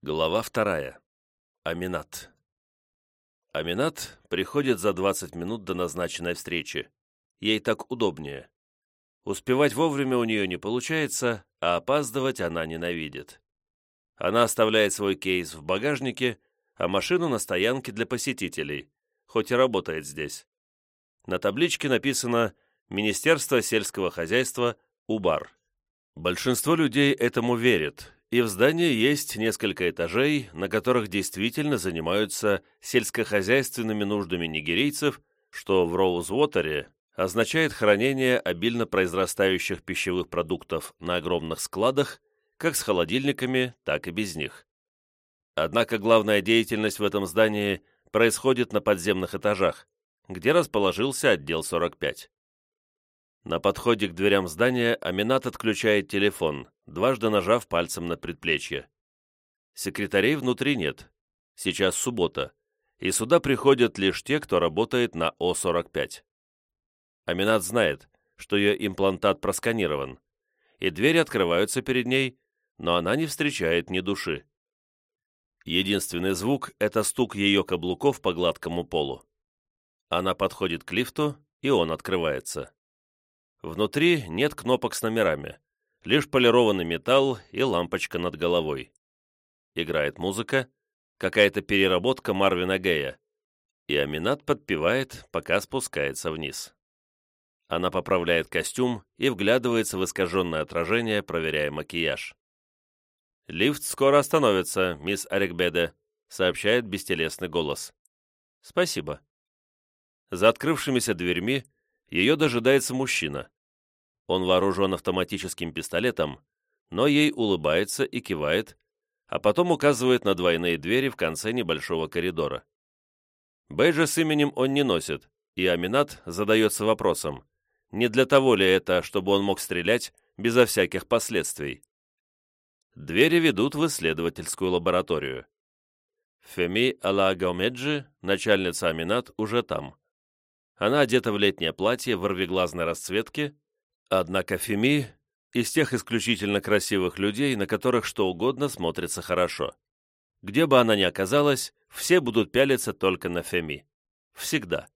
Глава вторая. Аминат. Аминат приходит за 20 минут до назначенной встречи. Ей так удобнее. Успевать вовремя у нее не получается, а опаздывать она ненавидит. Она оставляет свой кейс в багажнике, а машину на стоянке для посетителей, хоть и работает здесь. На табличке написано «Министерство сельского хозяйства, УБАР». Большинство людей этому верит, и в здании есть несколько этажей, на которых действительно занимаются сельскохозяйственными нуждами нигерийцев, что в Роузвотере означает хранение обильно произрастающих пищевых продуктов на огромных складах, как с холодильниками, так и без них. Однако главная деятельность в этом здании происходит на подземных этажах, где расположился отдел 45. На подходе к дверям здания Аминат отключает телефон, дважды нажав пальцем на предплечье. Секретарей внутри нет. Сейчас суббота, и сюда приходят лишь те, кто работает на О-45. Аминат знает, что ее имплантат просканирован, и двери открываются перед ней, но она не встречает ни души. Единственный звук — это стук ее каблуков по гладкому полу. Она подходит к лифту, и он открывается. Внутри нет кнопок с номерами, лишь полированный металл и лампочка над головой. Играет музыка, какая-то переработка Марвина Гея, и Аминат подпевает, пока спускается вниз. Она поправляет костюм и вглядывается в искаженное отражение, проверяя макияж. «Лифт скоро остановится, мисс Арикбеде», — сообщает бестелесный голос. «Спасибо». За открывшимися дверьми ее дожидается мужчина. Он вооружен автоматическим пистолетом, но ей улыбается и кивает, а потом указывает на двойные двери в конце небольшого коридора. Бейджа с именем он не носит, и Аминат задается вопросом, не для того ли это, чтобы он мог стрелять безо всяких последствий. Двери ведут в исследовательскую лабораторию. Феми Алагаумеджи, начальница Аминат, уже там. Она одета в летнее платье в рвеглазной расцветке, однако Феми из тех исключительно красивых людей, на которых что угодно смотрится хорошо. Где бы она ни оказалась, все будут пялиться только на Феми. Всегда.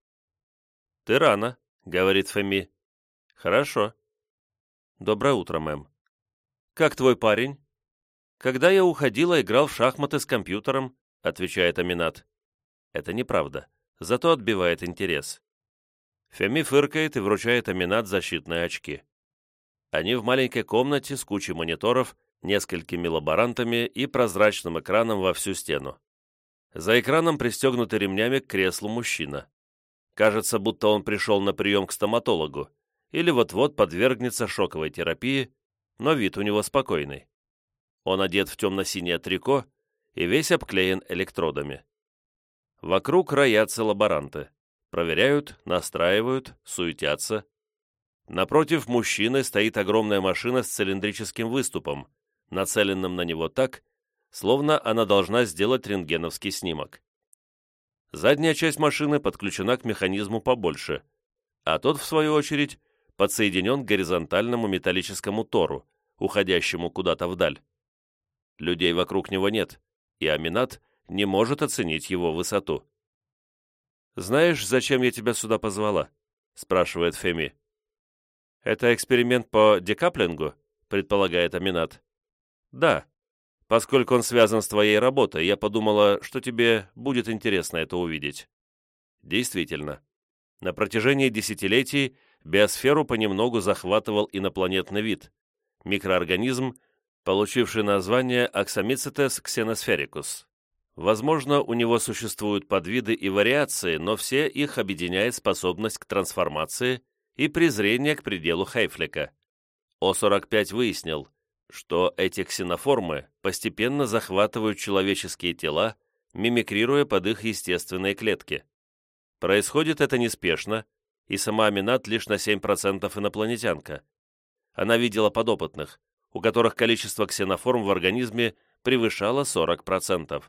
«Ты рано», — говорит Феми. «Хорошо». «Доброе утро, мэм». «Как твой парень?» «Когда я уходила, играл в шахматы с компьютером», — отвечает Аминат. Это неправда, зато отбивает интерес. Феми фыркает и вручает Аминат защитные очки. Они в маленькой комнате с кучей мониторов, несколькими лаборантами и прозрачным экраном во всю стену. За экраном пристегнутый ремнями к креслу мужчина. Кажется, будто он пришел на прием к стоматологу или вот-вот подвергнется шоковой терапии, но вид у него спокойный. Он одет в темно-синее трико и весь обклеен электродами. Вокруг роятся лаборанты. Проверяют, настраивают, суетятся. Напротив мужчины стоит огромная машина с цилиндрическим выступом, нацеленным на него так, словно она должна сделать рентгеновский снимок. Задняя часть машины подключена к механизму побольше, а тот, в свою очередь, подсоединен к горизонтальному металлическому тору, уходящему куда-то вдаль. Людей вокруг него нет, и Аминат не может оценить его высоту. «Знаешь, зачем я тебя сюда позвала?» — спрашивает Феми. «Это эксперимент по декаплингу?» — предполагает Аминат. «Да. Поскольку он связан с твоей работой, я подумала, что тебе будет интересно это увидеть». Действительно. На протяжении десятилетий биосферу понемногу захватывал инопланетный вид — микроорганизм, получивший название Axamycetes xenosfericus. Возможно, у него существуют подвиды и вариации, но все их объединяет способность к трансформации и презрение к пределу Хейфлика. О-45 выяснил, что эти ксеноформы постепенно захватывают человеческие тела, мимикрируя под их естественные клетки. Происходит это неспешно, и сама Аминат лишь на 7% инопланетянка. Она видела подопытных, у которых количество ксеноформ в организме превышало 40%.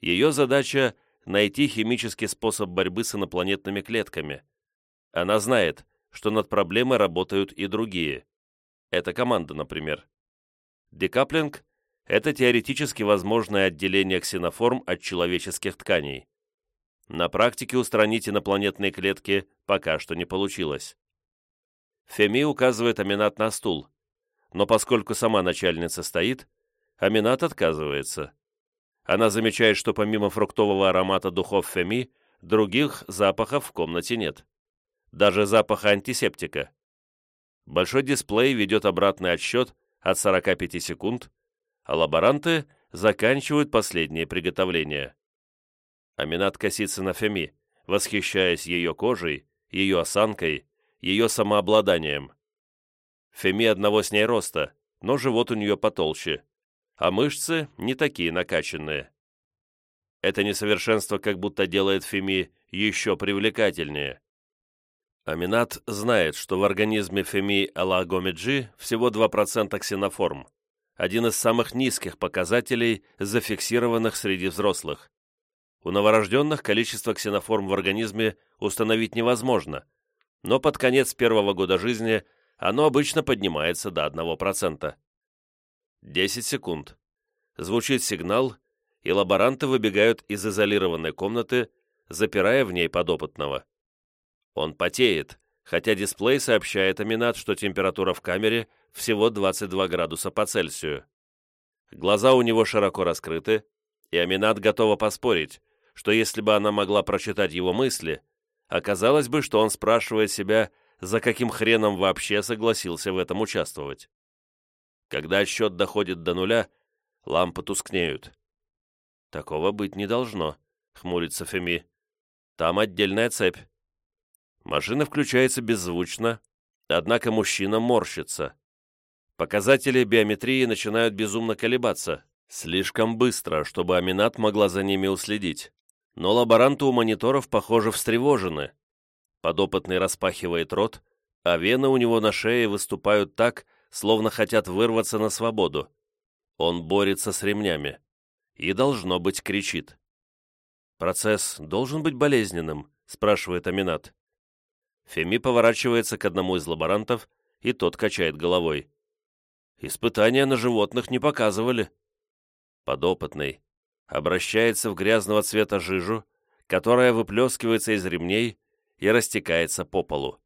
Ее задача – найти химический способ борьбы с инопланетными клетками. Она знает, что над проблемой работают и другие. Это команда, например. Декаплинг – это теоретически возможное отделение ксеноформ от человеческих тканей. На практике устранить инопланетные клетки пока что не получилось. Феми указывает Аминат на стул, но поскольку сама начальница стоит, Аминат отказывается. Она замечает, что помимо фруктового аромата духов Феми, других запахов в комнате нет. Даже запаха антисептика. Большой дисплей ведет обратный отсчет от 45 секунд, а лаборанты заканчивают последние приготовления. Аминат косится на Феми, восхищаясь ее кожей, ее осанкой, ее самообладанием. Феми одного с ней роста, но живот у нее потолще, а мышцы не такие накачанные. Это несовершенство как будто делает Феми еще привлекательнее. Аминат знает, что в организме Феми Алагомеджи всего 2% ксеноформ, один из самых низких показателей, зафиксированных среди взрослых. У новорожденных количество ксеноформ в организме установить невозможно, но под конец первого года жизни оно обычно поднимается до 1%. 10 секунд. Звучит сигнал, и лаборанты выбегают из изолированной комнаты, запирая в ней подопытного. Он потеет, хотя дисплей сообщает Аминат, что температура в камере всего 22 градуса по Цельсию. Глаза у него широко раскрыты, и Аминат готова поспорить, что если бы она могла прочитать его мысли, оказалось бы, что он спрашивает себя, за каким хреном вообще согласился в этом участвовать. Когда отсчет доходит до нуля, лампы тускнеют. «Такого быть не должно», — хмурится Феми. «Там отдельная цепь». Машина включается беззвучно, однако мужчина морщится. Показатели биометрии начинают безумно колебаться, слишком быстро, чтобы Аминат могла за ними уследить. Но лаборанты у мониторов, похоже, встревожены. Подопытный распахивает рот, а вены у него на шее выступают так, словно хотят вырваться на свободу. Он борется с ремнями. И, должно быть, кричит. «Процесс должен быть болезненным?» – спрашивает Аминат. Феми поворачивается к одному из лаборантов, и тот качает головой. «Испытания на животных не показывали». Подопытный обращается в грязного цвета жижу, которая выплескивается из ремней и растекается по полу.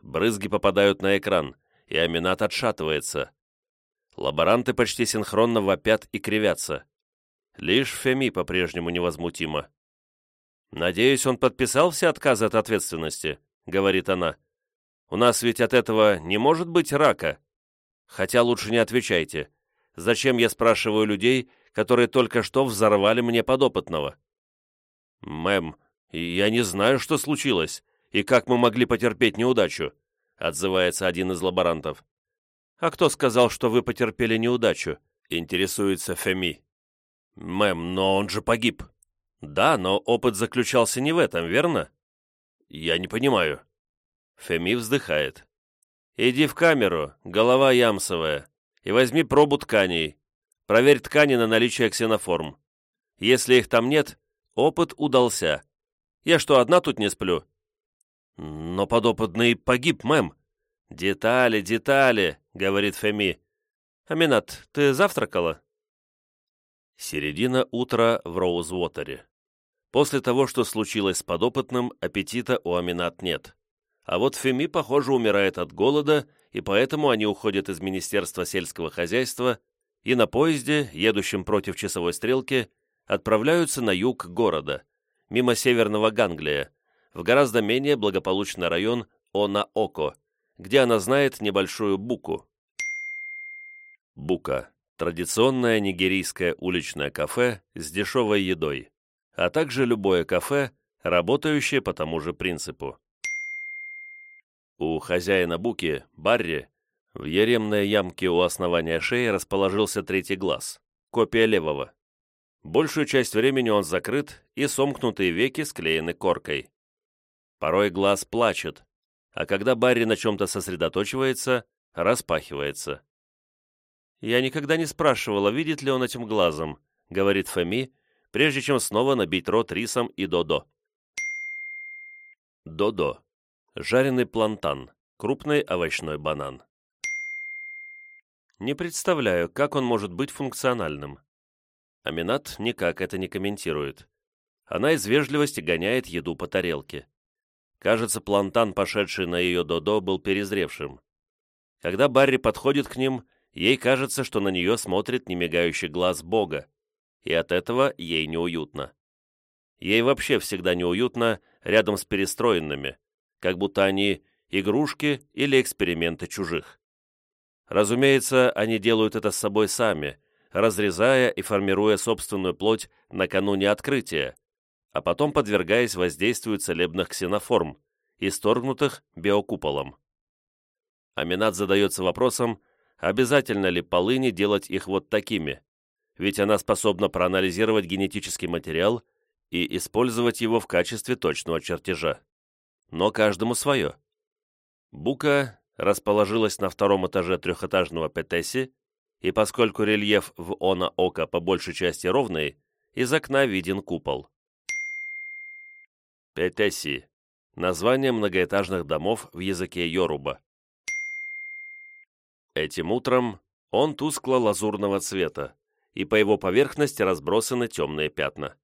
Брызги попадают на экран, и Аминат отшатывается. Лаборанты почти синхронно вопят и кривятся. Лишь Феми по-прежнему невозмутимо. «Надеюсь, он подписал все отказы от ответственности?» — говорит она. «У нас ведь от этого не может быть рака. Хотя лучше не отвечайте. Зачем я спрашиваю людей, которые только что взорвали мне подопытного?» «Мэм, я не знаю, что случилось, и как мы могли потерпеть неудачу», — отзывается один из лаборантов. «А кто сказал, что вы потерпели неудачу?» — интересуется Феми. «Мэм, но он же погиб». «Да, но опыт заключался не в этом, верно?» «Я не понимаю». Феми вздыхает. «Иди в камеру, голова ямсовая, и возьми пробу тканей. Проверь ткани на наличие ксеноформ. Если их там нет, опыт удался. Я что, одна тут не сплю?» «Но подопытный погиб, мэм». «Детали, детали», — говорит Феми. «Аминат, ты завтракала?» Середина утра в Роузвотере. После того, что случилось с подопытным, аппетита у Аминат нет. А вот Феми, похоже, умирает от голода, и поэтому они уходят из Министерства сельского хозяйства и на поезде, едущем против часовой стрелки, отправляются на юг города, мимо северного Ганглия, в гораздо менее благополучный район Она-Око, где она знает небольшую Буку. Бука – традиционное нигерийское уличное кафе с дешевой едой а также любое кафе, работающее по тому же принципу. У хозяина буки, Барри, в еремной ямке у основания шеи расположился третий глаз, копия левого. Большую часть времени он закрыт, и сомкнутые веки склеены коркой. Порой глаз плачет, а когда Барри на чем-то сосредоточивается, распахивается. «Я никогда не спрашивала, видит ли он этим глазом», — говорит Фоми, прежде чем снова набить рот рисом и додо. Додо. Жареный плантан. Крупный овощной банан. Не представляю, как он может быть функциональным. Аминат никак это не комментирует. Она из вежливости гоняет еду по тарелке. Кажется, плантан, пошедший на ее додо, был перезревшим. Когда Барри подходит к ним, ей кажется, что на нее смотрит немигающий глаз Бога, и от этого ей неуютно. Ей вообще всегда неуютно рядом с перестроенными, как будто они игрушки или эксперименты чужих. Разумеется, они делают это с собой сами, разрезая и формируя собственную плоть накануне открытия, а потом подвергаясь воздействию целебных ксеноформ, исторгнутых биокуполом. Аминат задается вопросом, обязательно ли полыни делать их вот такими, ведь она способна проанализировать генетический материал и использовать его в качестве точного чертежа. Но каждому свое. Бука расположилась на втором этаже трехэтажного Петеси, и поскольку рельеф в Она Ока по большей части ровный, из окна виден купол. Петеси – название многоэтажных домов в языке Йоруба. Этим утром он тускло-лазурного цвета, и по его поверхности разбросаны темные пятна.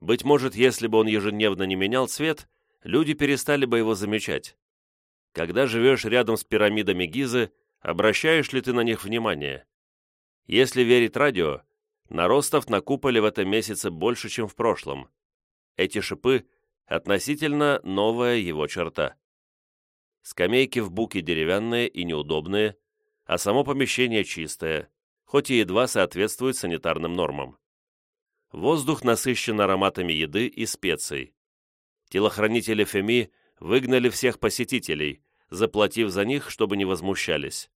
Быть может, если бы он ежедневно не менял цвет, люди перестали бы его замечать. Когда живешь рядом с пирамидами Гизы, обращаешь ли ты на них внимание? Если верить радио, наростов на куполе в этом месяце больше, чем в прошлом. Эти шипы – относительно новая его черта. Скамейки в буке деревянные и неудобные, а само помещение чистое, хоть и едва соответствует санитарным нормам. Воздух насыщен ароматами еды и специй. Телохранители Феми выгнали всех посетителей, заплатив за них, чтобы не возмущались.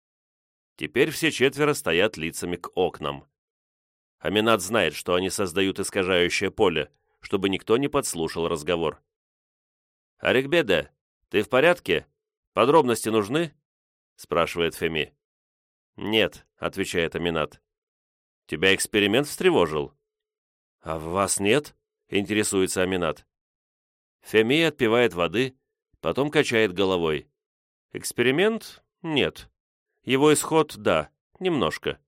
Теперь все четверо стоят лицами к окнам. Аминат знает, что они создают искажающее поле, чтобы никто не подслушал разговор. «Арикбеде, ты в порядке? Подробности нужны?» — спрашивает Феми. «Нет», — отвечает Аминат. «Тебя эксперимент встревожил?» «А в вас нет?» — интересуется Аминат. Феми отпивает воды, потом качает головой. «Эксперимент? Нет. Его исход — да, немножко.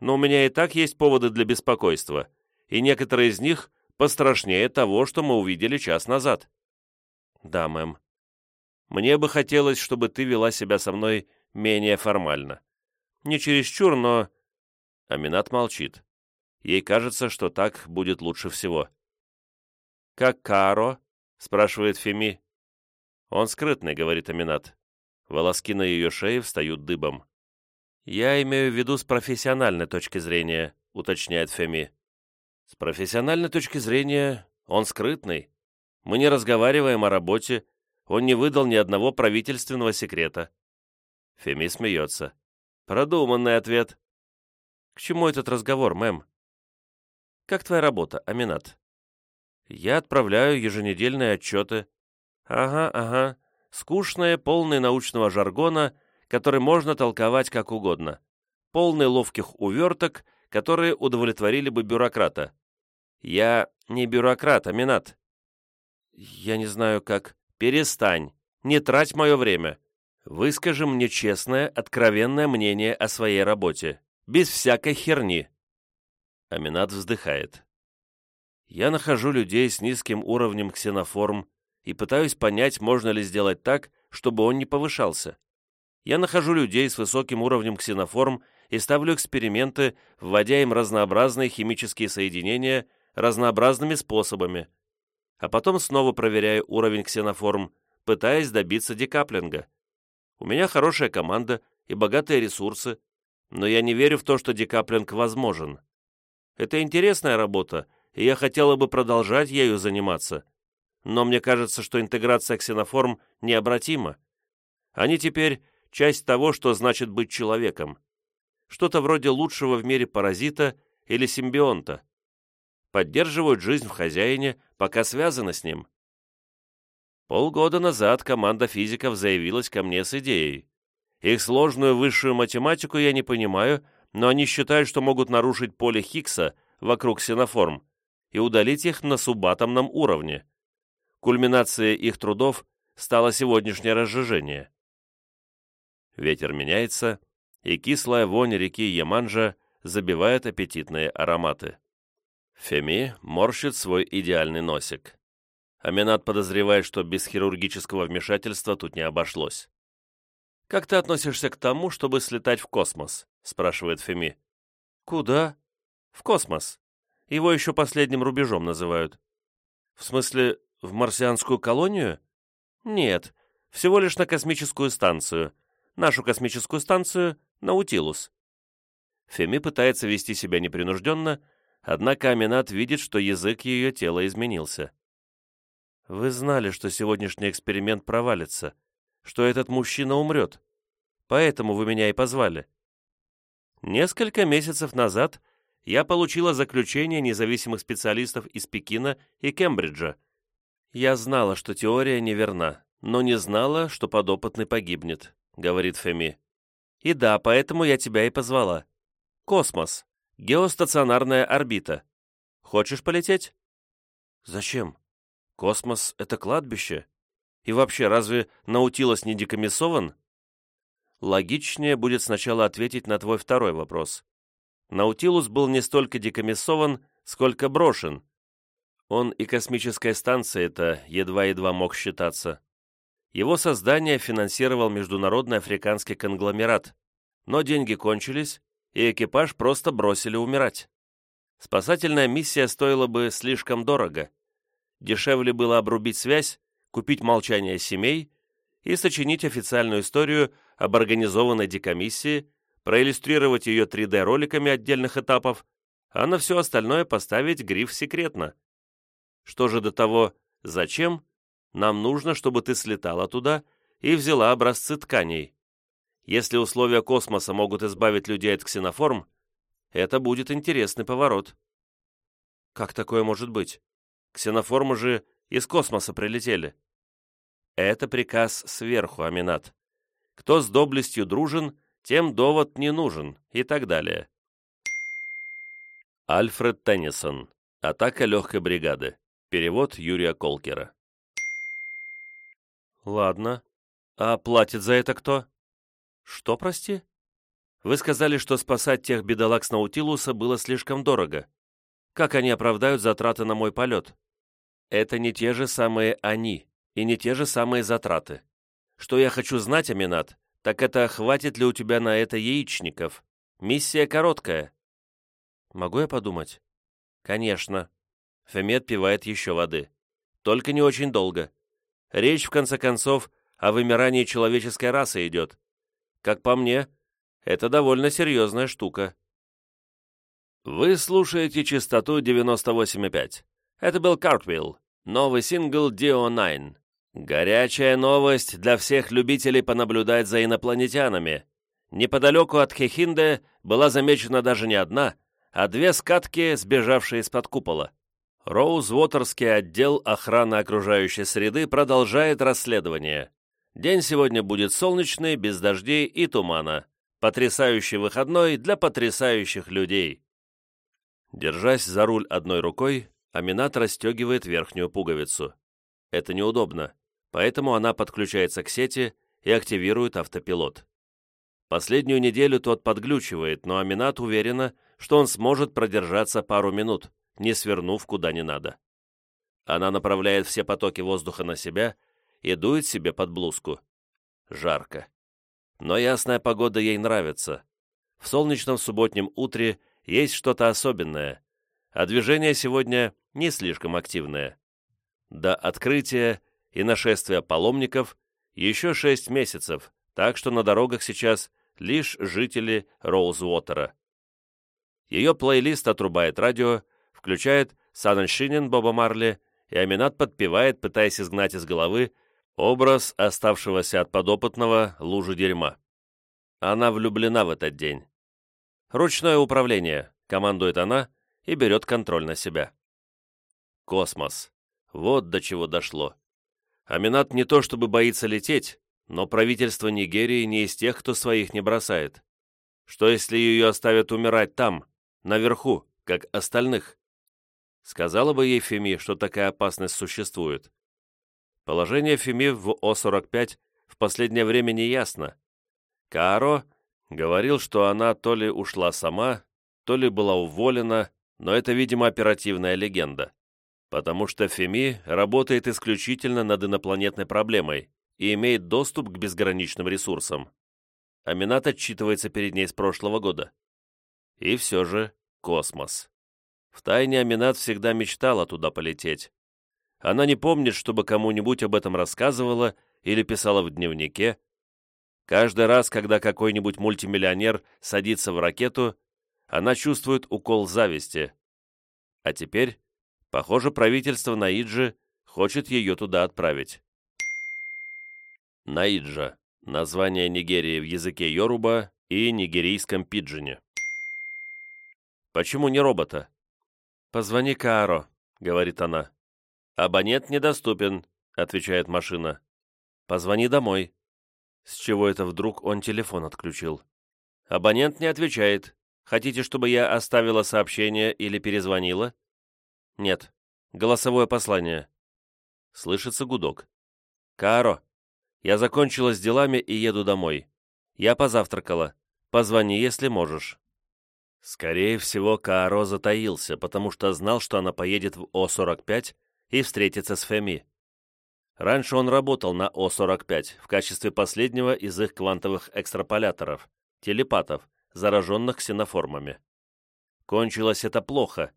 Но у меня и так есть поводы для беспокойства, и некоторые из них пострашнее того, что мы увидели час назад». «Да, мэм. Мне бы хотелось, чтобы ты вела себя со мной менее формально. Не чересчур, но...» Аминат молчит. Ей кажется, что так будет лучше всего. «Как Каро?» — спрашивает Феми. «Он скрытный», — говорит Аминат. Волоски на ее шее встают дыбом. «Я имею в виду с профессиональной точки зрения», — уточняет Феми. «С профессиональной точки зрения он скрытный. Мы не разговариваем о работе, он не выдал ни одного правительственного секрета». Феми смеется. Продуманный ответ. К чему этот разговор, мэм? Как твоя работа, Аминат? Я отправляю еженедельные отчеты. Ага, ага. Скучные, полные научного жаргона, который можно толковать как угодно. Полный ловких уверток, которые удовлетворили бы бюрократа. Я не бюрократ, Аминат. Я не знаю как. Перестань. Не трать мое время. Выскажи мне честное, откровенное мнение о своей работе, без всякой херни». Аминат вздыхает. «Я нахожу людей с низким уровнем ксеноформ и пытаюсь понять, можно ли сделать так, чтобы он не повышался. Я нахожу людей с высоким уровнем ксеноформ и ставлю эксперименты, вводя им разнообразные химические соединения разнообразными способами, а потом снова проверяю уровень ксеноформ, пытаясь добиться декаплинга. У меня хорошая команда и богатые ресурсы, но я не верю в то, что декаплинг возможен. Это интересная работа, и я хотела бы продолжать ею заниматься. Но мне кажется, что интеграция ксеноформ необратима. Они теперь часть того, что значит быть человеком. Что-то вроде лучшего в мире паразита или симбионта. Поддерживают жизнь в хозяине, пока связаны с ним. Полгода назад команда физиков заявилась ко мне с идеей. Их сложную высшую математику я не понимаю, но они считают, что могут нарушить поле Хиггса вокруг синоформ и удалить их на субатомном уровне. Кульминацией их трудов стало сегодняшнее разжижение. Ветер меняется, и кислая вонь реки Яманжа забивает аппетитные ароматы. Феми морщит свой идеальный носик. Аминат подозревает, что без хирургического вмешательства тут не обошлось. «Как ты относишься к тому, чтобы слетать в космос?» — спрашивает Феми. «Куда?» «В космос. Его еще последним рубежом называют». «В смысле, в марсианскую колонию?» «Нет, всего лишь на космическую станцию. Нашу космическую станцию — Наутилус». Феми пытается вести себя непринужденно, однако Аминат видит, что язык ее тела изменился. «Вы знали, что сегодняшний эксперимент провалится, что этот мужчина умрет. Поэтому вы меня и позвали». Несколько месяцев назад я получила заключение независимых специалистов из Пекина и Кембриджа. Я знала, что теория неверна, но не знала, что подопытный погибнет, говорит Феми. И да, поэтому я тебя и позвала. Космос. Геостационарная орбита. Хочешь полететь? Зачем? Космос — это кладбище. И вообще, разве Наутилус не декомиссован? Логичнее будет сначала ответить на твой второй вопрос. Наутилус был не столько декомиссован, сколько брошен. Он и космическая станция это едва-едва мог считаться. Его создание финансировал международный африканский конгломерат, но деньги кончились, и экипаж просто бросили умирать. Спасательная миссия стоила бы слишком дорого. Дешевле было обрубить связь, купить молчание семей и сочинить официальную историю об организованной декомиссии, проиллюстрировать ее 3D-роликами отдельных этапов, а на все остальное поставить гриф «секретно». Что же до того «зачем?» Нам нужно, чтобы ты слетала туда и взяла образцы тканей. Если условия космоса могут избавить людей от ксеноформ, это будет интересный поворот. Как такое может быть? Ксеноформы же из космоса прилетели. Это приказ сверху, Аминат. Кто с доблестью дружен, тем довод не нужен, и так далее. Альфред Теннисон. Атака легкой бригады. Перевод Юрия Колкера. Ладно. А платит за это кто? Что, прости? Вы сказали, что спасать тех бедолаг с Наутилуса было слишком дорого. Как они оправдают затраты на мой полет? Это не те же самые «они» и не те же самые затраты. Что я хочу знать, Аминат, так это хватит ли у тебя на это яичников? Миссия короткая. Могу я подумать? Конечно. Фемет пивает еще воды. Только не очень долго. Речь, в конце концов, о вымирании человеческой расы идет. Как по мне, это довольно серьезная штука. Вы слушаете частоту 98,5. Это был Cartwheel, новый сингл Dio 9. Горячая новость для всех любителей понаблюдать за инопланетянами. Неподалеку от Хехинде была замечена даже не одна, а две скатки, сбежавшие из-под купола. Роузвотерский отдел охраны окружающей среды продолжает расследование. День сегодня будет солнечный, без дождей и тумана. Потрясающий выходной для потрясающих людей. Держась за руль одной рукой, Аминат расстегивает верхнюю пуговицу. Это неудобно, поэтому она подключается к сети и активирует автопилот. Последнюю неделю тот подглючивает, но Аминат уверена, что он сможет продержаться пару минут, не свернув куда не надо. Она направляет все потоки воздуха на себя и дует себе под блузку. Жарко. Но ясная погода ей нравится. В солнечном субботнем утре есть что-то особенное, а движение сегодня не слишком активное. До открытия и нашествия паломников еще шесть месяцев, так что на дорогах сейчас лишь жители Роузвотера. Ее плейлист отрубает радио, включает Саненшинин Боба Марли, и Аминат подпевает, пытаясь изгнать из головы образ оставшегося от подопытного лужи дерьма. Она влюблена в этот день. «Ручное управление», — командует она и берет контроль на себя. Космос. Вот до чего дошло. Аминат не то чтобы боится лететь, но правительство Нигерии не из тех, кто своих не бросает. Что если ее оставят умирать там, наверху, как остальных? Сказала бы ей Феми, что такая опасность существует. Положение Феми в О-45 в последнее время не ясно. Кааро Говорил, что она то ли ушла сама, то ли была уволена, но это, видимо, оперативная легенда. Потому что Феми работает исключительно над инопланетной проблемой и имеет доступ к безграничным ресурсам. Аминат отчитывается перед ней с прошлого года. И все же космос. Втайне Аминат всегда мечтала туда полететь. Она не помнит, чтобы кому-нибудь об этом рассказывала или писала в дневнике. Каждый раз, когда какой-нибудь мультимиллионер садится в ракету, она чувствует укол зависти. А теперь, похоже, правительство Наиджи хочет ее туда отправить. Наиджа – название Нигерии в языке Йоруба и нигерийском пиджине. «Почему не робота?» «Позвони Кааро», — говорит она. «Абонент недоступен», — отвечает машина. «Позвони домой». С чего это вдруг он телефон отключил? «Абонент не отвечает. Хотите, чтобы я оставила сообщение или перезвонила?» «Нет. Голосовое послание». Слышится гудок. «Кааро, я закончила с делами и еду домой. Я позавтракала. Позвони, если можешь». Скорее всего, Кааро затаился, потому что знал, что она поедет в О-45 и встретится с Феми. Раньше он работал на О-45 в качестве последнего из их квантовых экстраполяторов, телепатов, зараженных ксеноформами. Кончилось это плохо,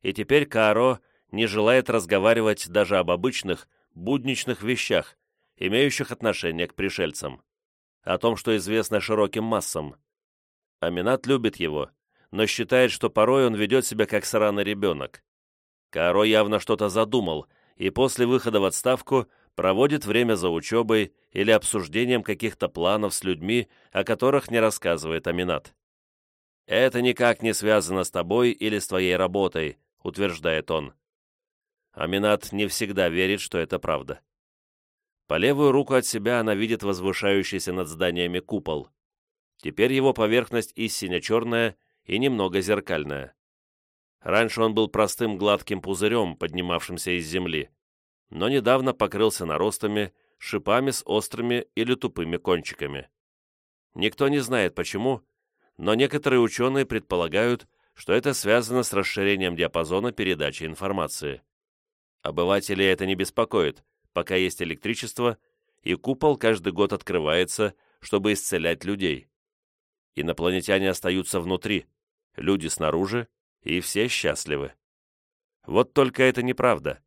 и теперь Кааро не желает разговаривать даже об обычных, будничных вещах, имеющих отношение к пришельцам, о том, что известно широким массам. Аминат любит его, но считает, что порой он ведет себя как сраный ребенок. Каро явно что-то задумал, и после выхода в отставку проводит время за учебой или обсуждением каких-то планов с людьми, о которых не рассказывает Аминат. «Это никак не связано с тобой или с твоей работой», — утверждает он. Аминат не всегда верит, что это правда. По левую руку от себя она видит возвышающийся над зданиями купол. Теперь его поверхность истинно черная и немного зеркальная. Раньше он был простым гладким пузырем, поднимавшимся из земли, но недавно покрылся наростами, шипами с острыми или тупыми кончиками. Никто не знает почему, но некоторые ученые предполагают, что это связано с расширением диапазона передачи информации. Обывателей это не беспокоит, пока есть электричество, и купол каждый год открывается, чтобы исцелять людей. Инопланетяне остаются внутри, люди снаружи, и все счастливы. Вот только это неправда.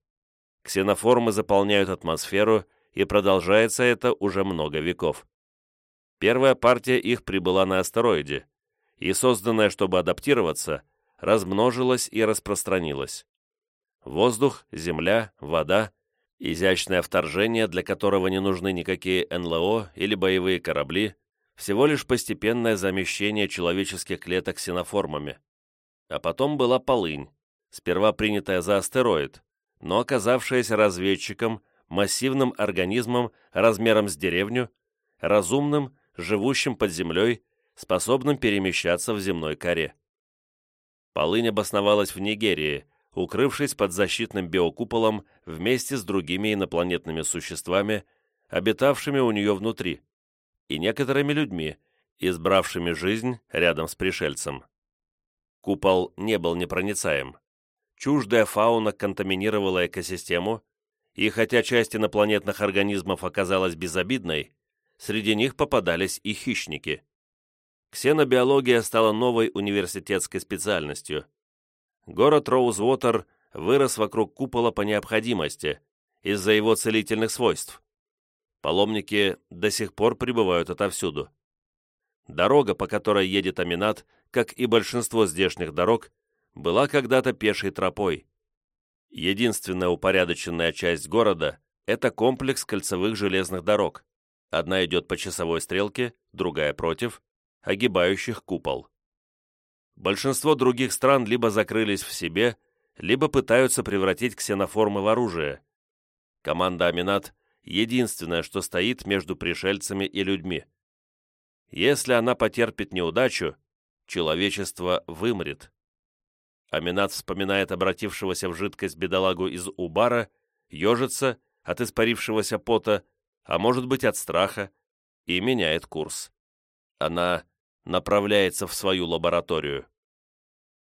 Ксеноформы заполняют атмосферу, и продолжается это уже много веков. Первая партия их прибыла на астероиде, и, созданная, чтобы адаптироваться, размножилась и распространилась. Воздух, земля, вода, изящное вторжение, для которого не нужны никакие НЛО или боевые корабли, всего лишь постепенное замещение человеческих клеток ксеноформами. А потом была полынь, сперва принятая за астероид, но оказавшаяся разведчиком, массивным организмом размером с деревню, разумным, живущим под землей, способным перемещаться в земной коре. Полынь обосновалась в Нигерии, укрывшись под защитным биокуполом вместе с другими инопланетными существами, обитавшими у нее внутри и некоторыми людьми, избравшими жизнь рядом с пришельцем. Купол не был непроницаем. Чуждая фауна контаминировала экосистему, и хотя часть инопланетных организмов оказалась безобидной, среди них попадались и хищники. Ксенобиология стала новой университетской специальностью. Город Роузвотер вырос вокруг купола по необходимости, из-за его целительных свойств. Паломники до сих пор прибывают отовсюду. Дорога, по которой едет Аминат, как и большинство здешних дорог, была когда-то пешей тропой. Единственная упорядоченная часть города – это комплекс кольцевых железных дорог. Одна идет по часовой стрелке, другая против, огибающих купол. Большинство других стран либо закрылись в себе, либо пытаются превратить ксеноформы в оружие. Команда Аминат единственное, что стоит между пришельцами и людьми. Если она потерпит неудачу, человечество вымрет. Аминат вспоминает обратившегося в жидкость бедолагу из Убара, ежится от испарившегося пота, а может быть от страха, и меняет курс. Она направляется в свою лабораторию.